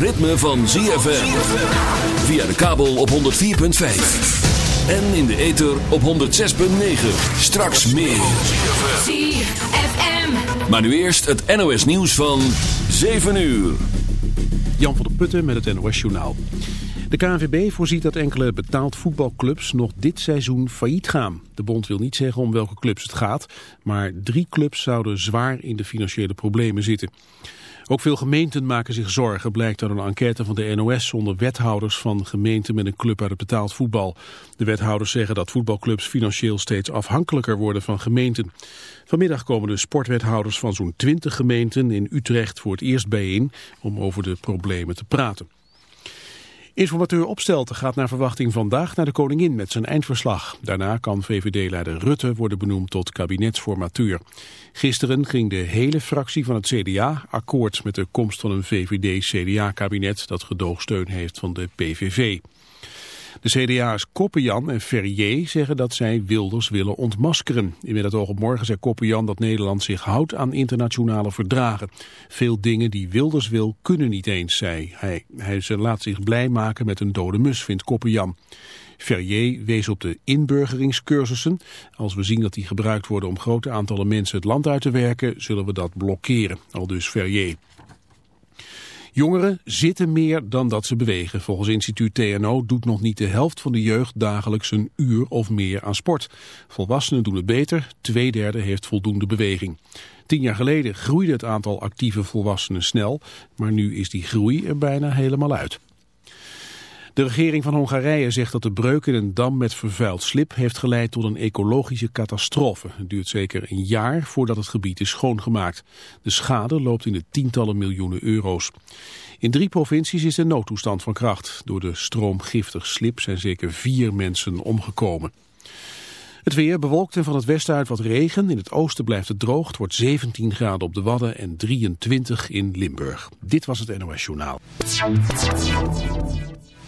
Ritme van ZFM. Via de kabel op 104.5. En in de ether op 106.9. Straks meer. ZFM. Maar nu eerst het NOS nieuws van 7 uur. Jan van der Putten met het NOS Journaal. De KNVB voorziet dat enkele betaald voetbalclubs nog dit seizoen failliet gaan. De bond wil niet zeggen om welke clubs het gaat, maar drie clubs zouden zwaar in de financiële problemen zitten. Ook veel gemeenten maken zich zorgen, blijkt uit een enquête van de NOS onder wethouders van gemeenten met een club uit het betaald voetbal. De wethouders zeggen dat voetbalclubs financieel steeds afhankelijker worden van gemeenten. Vanmiddag komen de sportwethouders van zo'n 20 gemeenten in Utrecht voor het eerst bijeen om over de problemen te praten. Informateur Opstelten gaat naar verwachting vandaag naar de koningin met zijn eindverslag. Daarna kan VVD-leider Rutte worden benoemd tot kabinetsformateur. Gisteren ging de hele fractie van het CDA akkoord met de komst van een VVD-CDA-kabinet dat gedoogsteun heeft van de PVV. De CDA's Koppenjan en Ferrier zeggen dat zij Wilders willen ontmaskeren. In oog op morgen zei Koppenjan dat Nederland zich houdt aan internationale verdragen. Veel dingen die Wilders wil kunnen niet eens, zei hij. Hij laat zich blij maken met een dode mus, vindt Koppenjan. Ferrier wees op de inburgeringscursussen. Als we zien dat die gebruikt worden om grote aantallen mensen het land uit te werken, zullen we dat blokkeren, al dus Ferrier. Jongeren zitten meer dan dat ze bewegen. Volgens instituut TNO doet nog niet de helft van de jeugd dagelijks een uur of meer aan sport. Volwassenen doen het beter, twee derde heeft voldoende beweging. Tien jaar geleden groeide het aantal actieve volwassenen snel, maar nu is die groei er bijna helemaal uit. De regering van Hongarije zegt dat de breuk in een dam met vervuild slip heeft geleid tot een ecologische catastrofe. Het duurt zeker een jaar voordat het gebied is schoongemaakt. De schade loopt in de tientallen miljoenen euro's. In drie provincies is de noodtoestand van kracht. Door de stroomgiftig slip zijn zeker vier mensen omgekomen. Het weer bewolkt en van het westen uit wat regen. In het oosten blijft het droog. Het wordt 17 graden op de Wadden en 23 in Limburg. Dit was het NOS Journaal.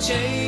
Change.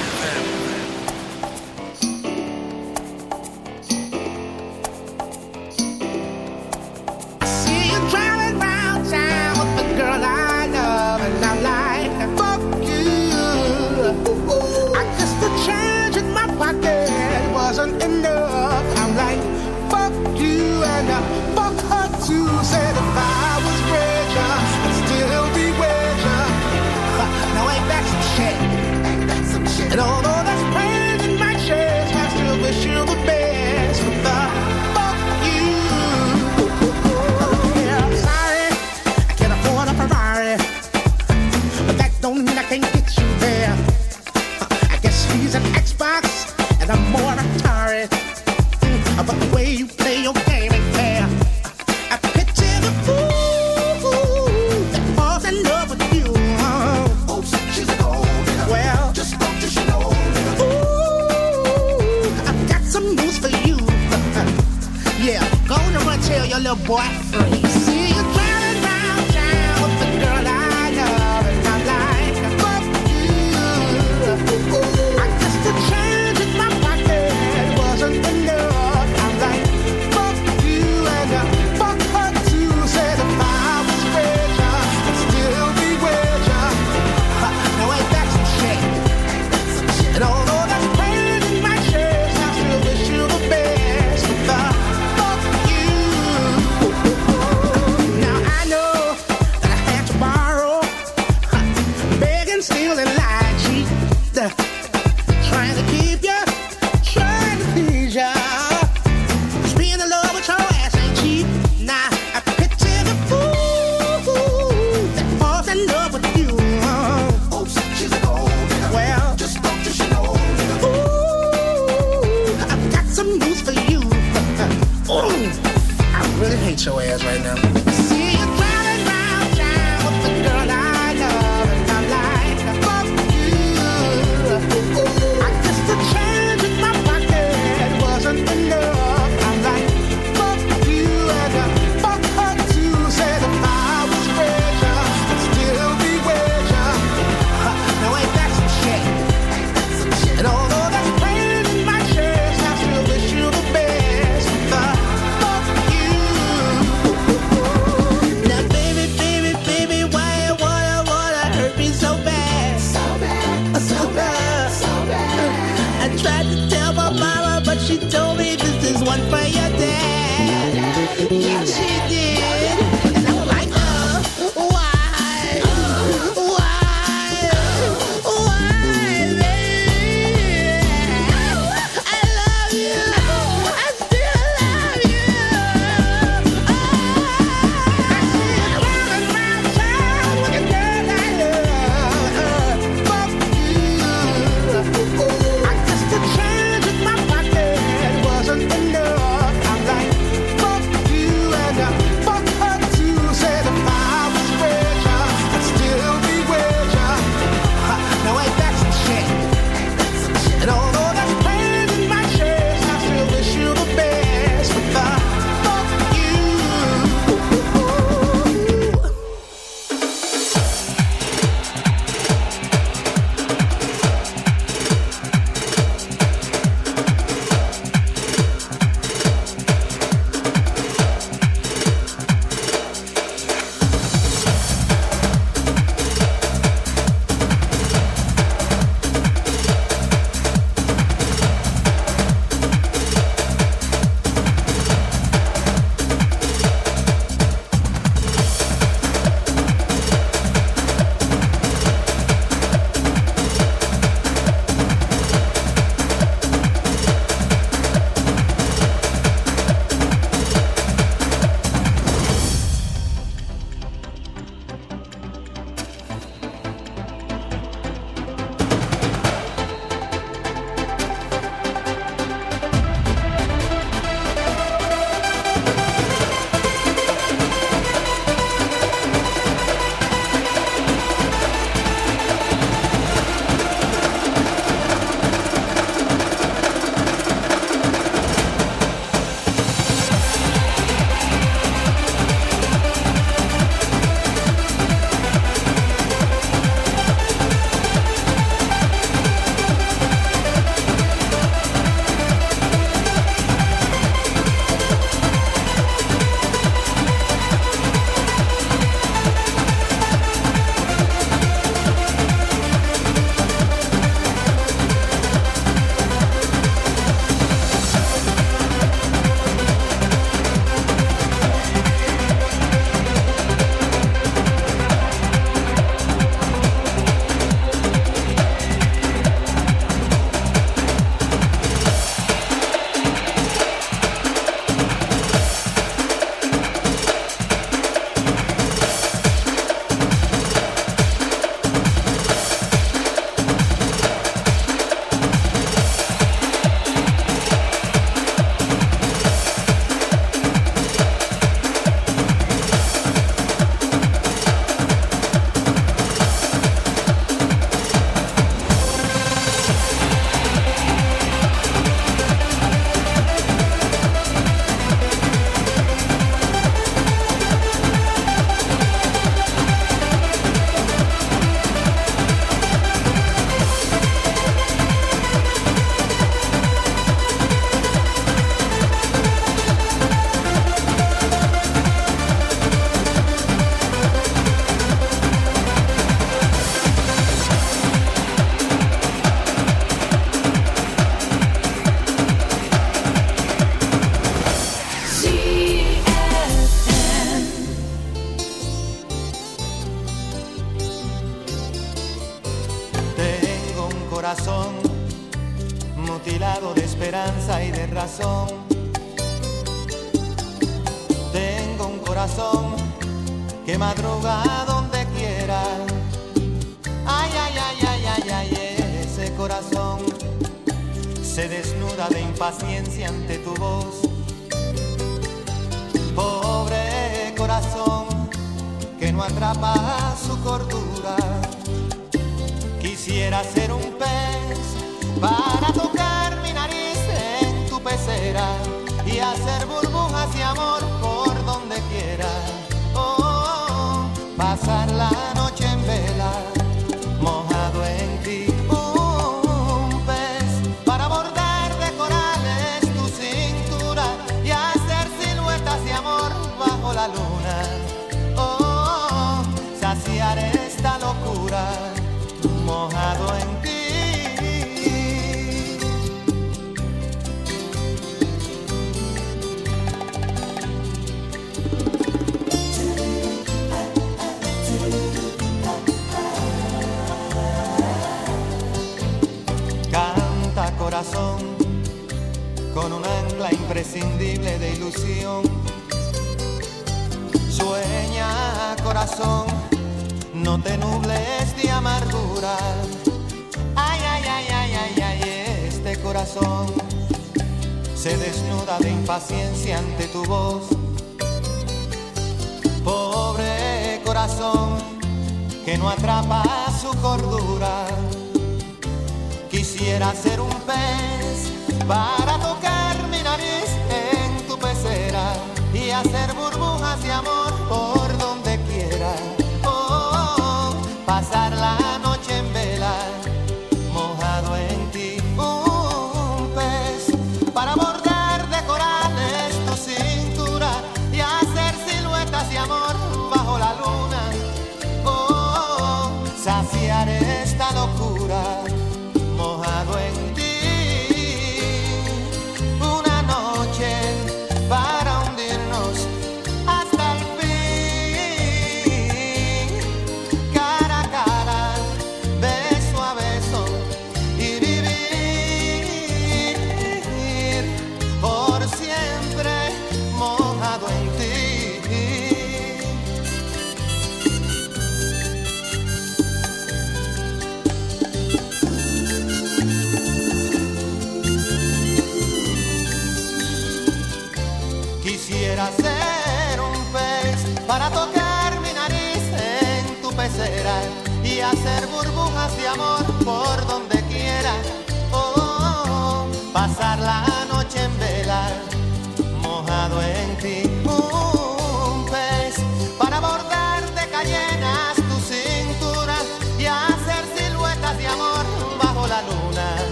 Hacer burbujas de amor por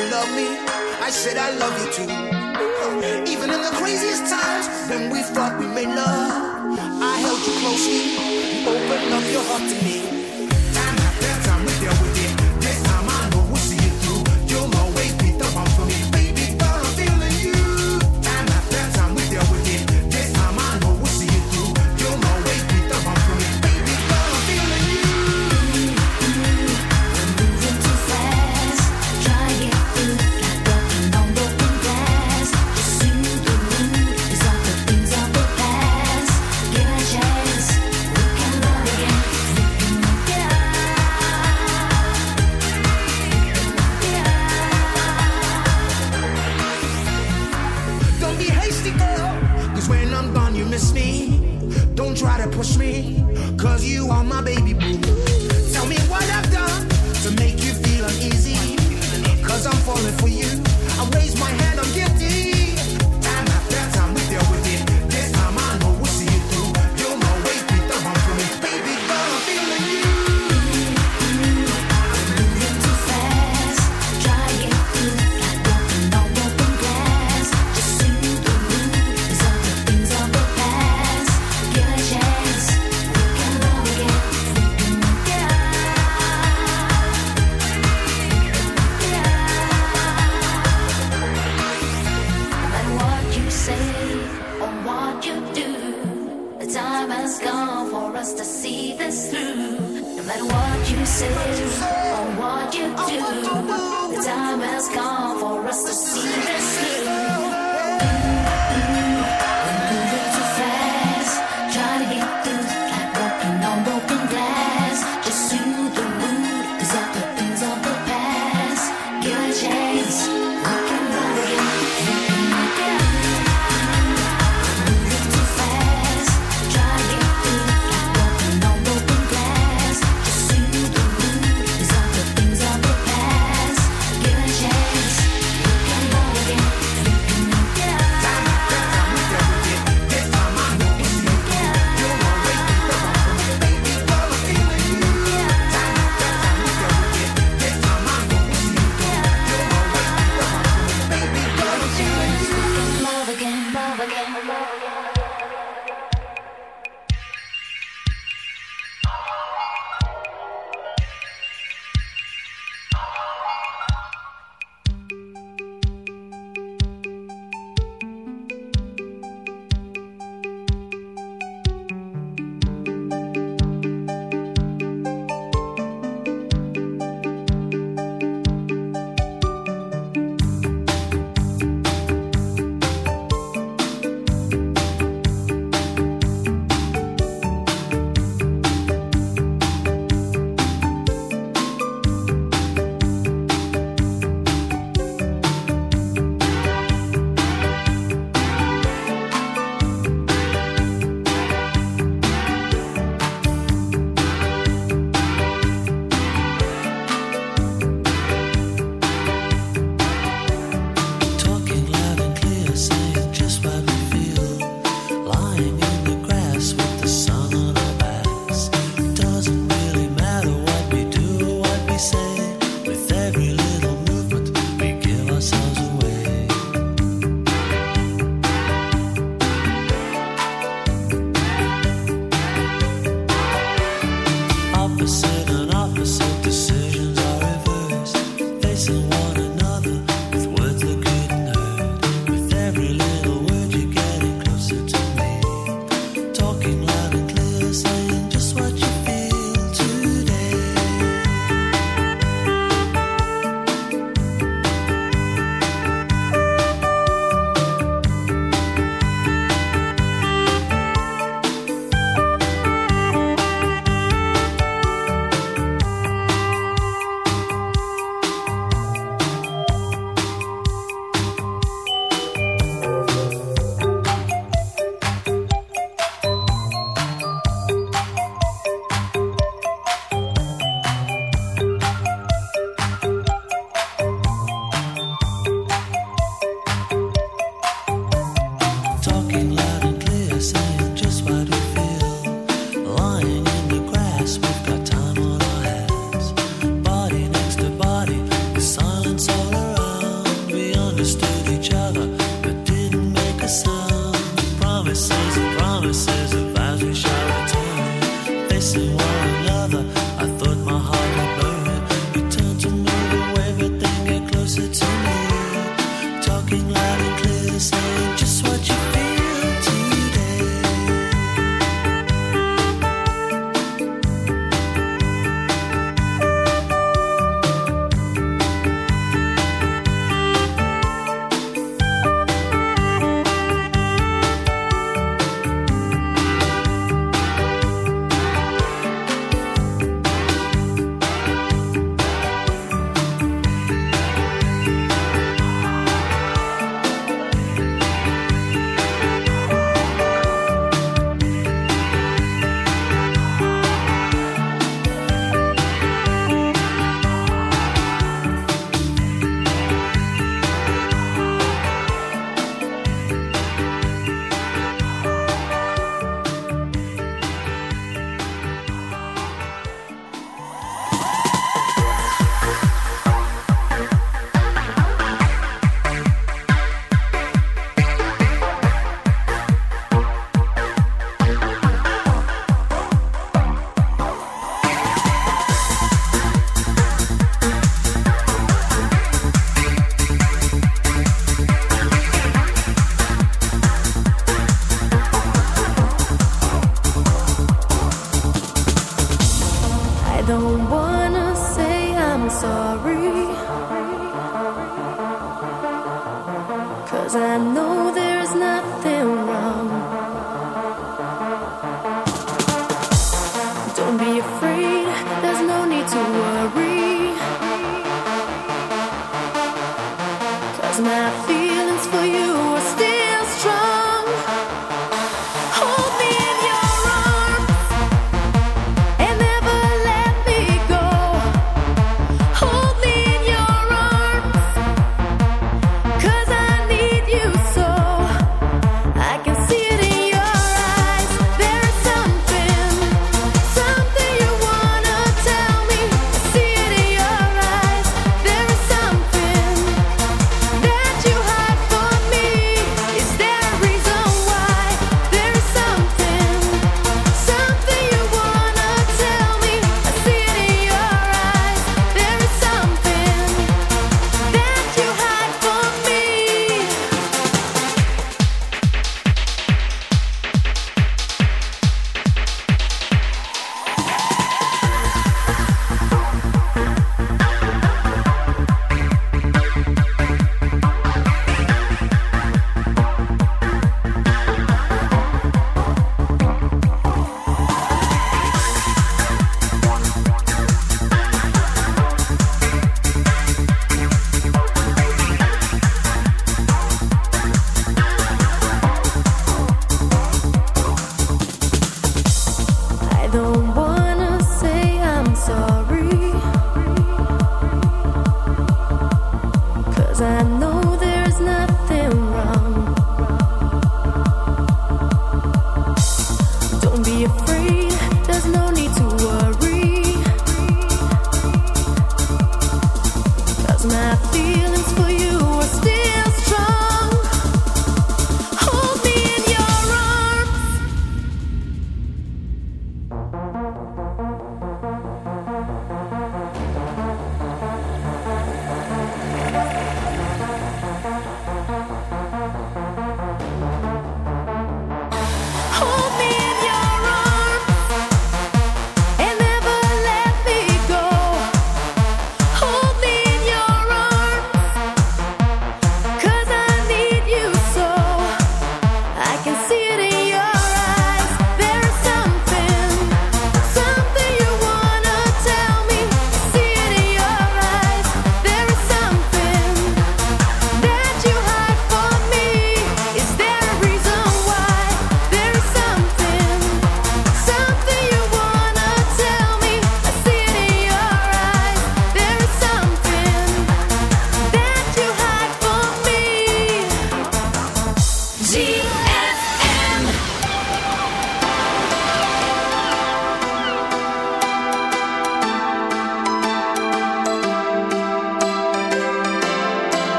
you love me, I said I love you too. Even in the craziest times when we thought we made love, I held you closely, you opened up your heart to me. Thank you.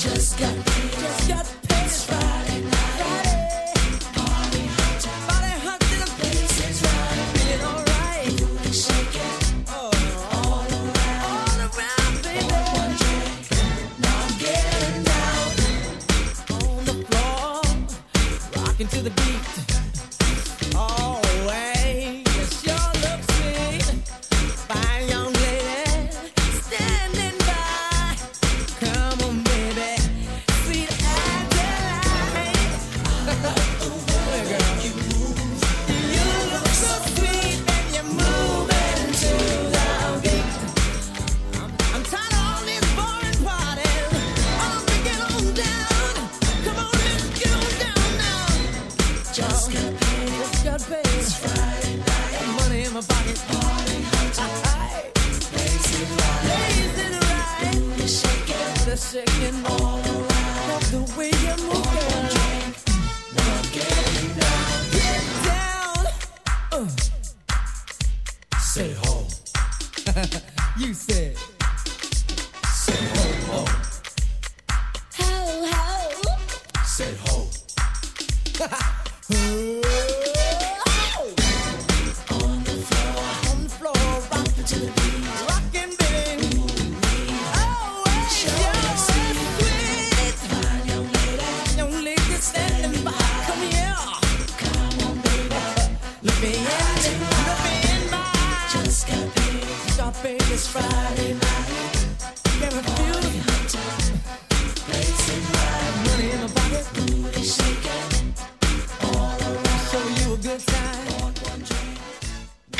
just got paid. Just got paid. It's Friday night.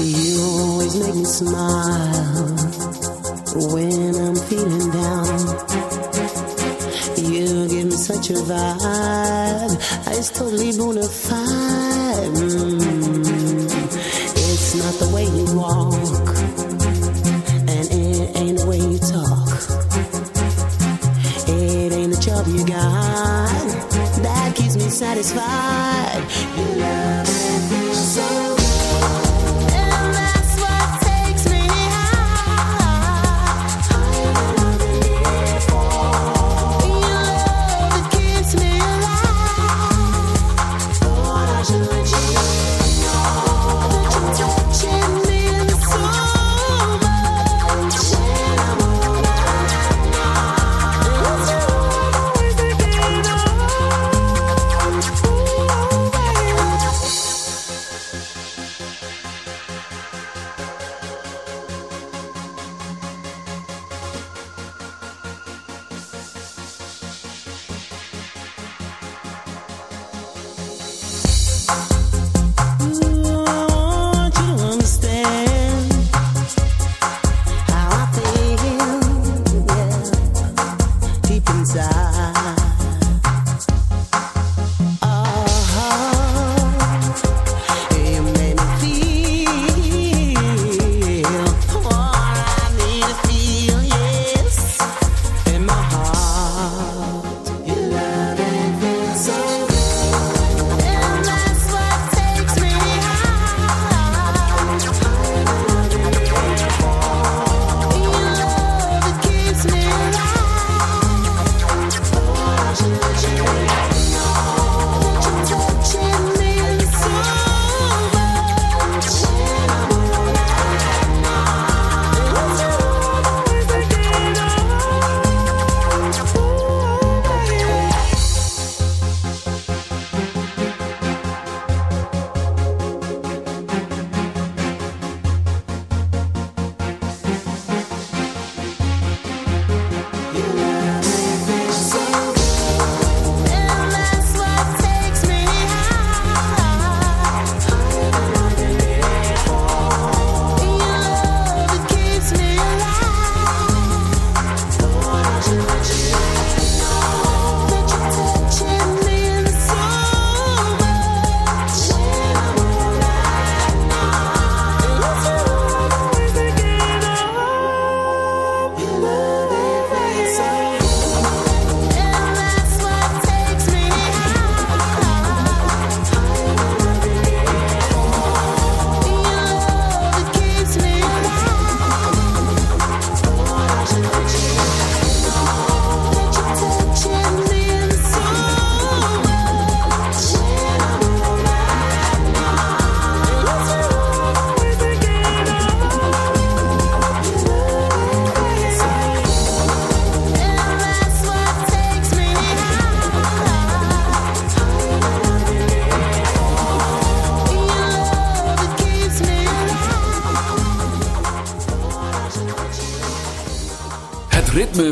You always make me smile when I'm feeling down. You give me such a vibe, it's totally bona fide. Mm. It's not the way you walk, and it ain't the way you talk. It ain't the job you got that keeps me satisfied.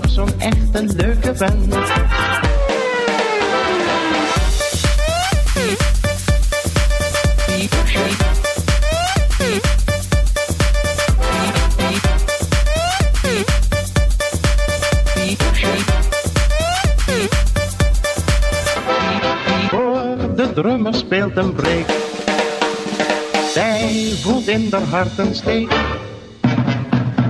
toch zo'n echt een leuke vent. Voor de drummer speelt een break. Zij voelt in haar hart een steek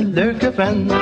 een leuke vent.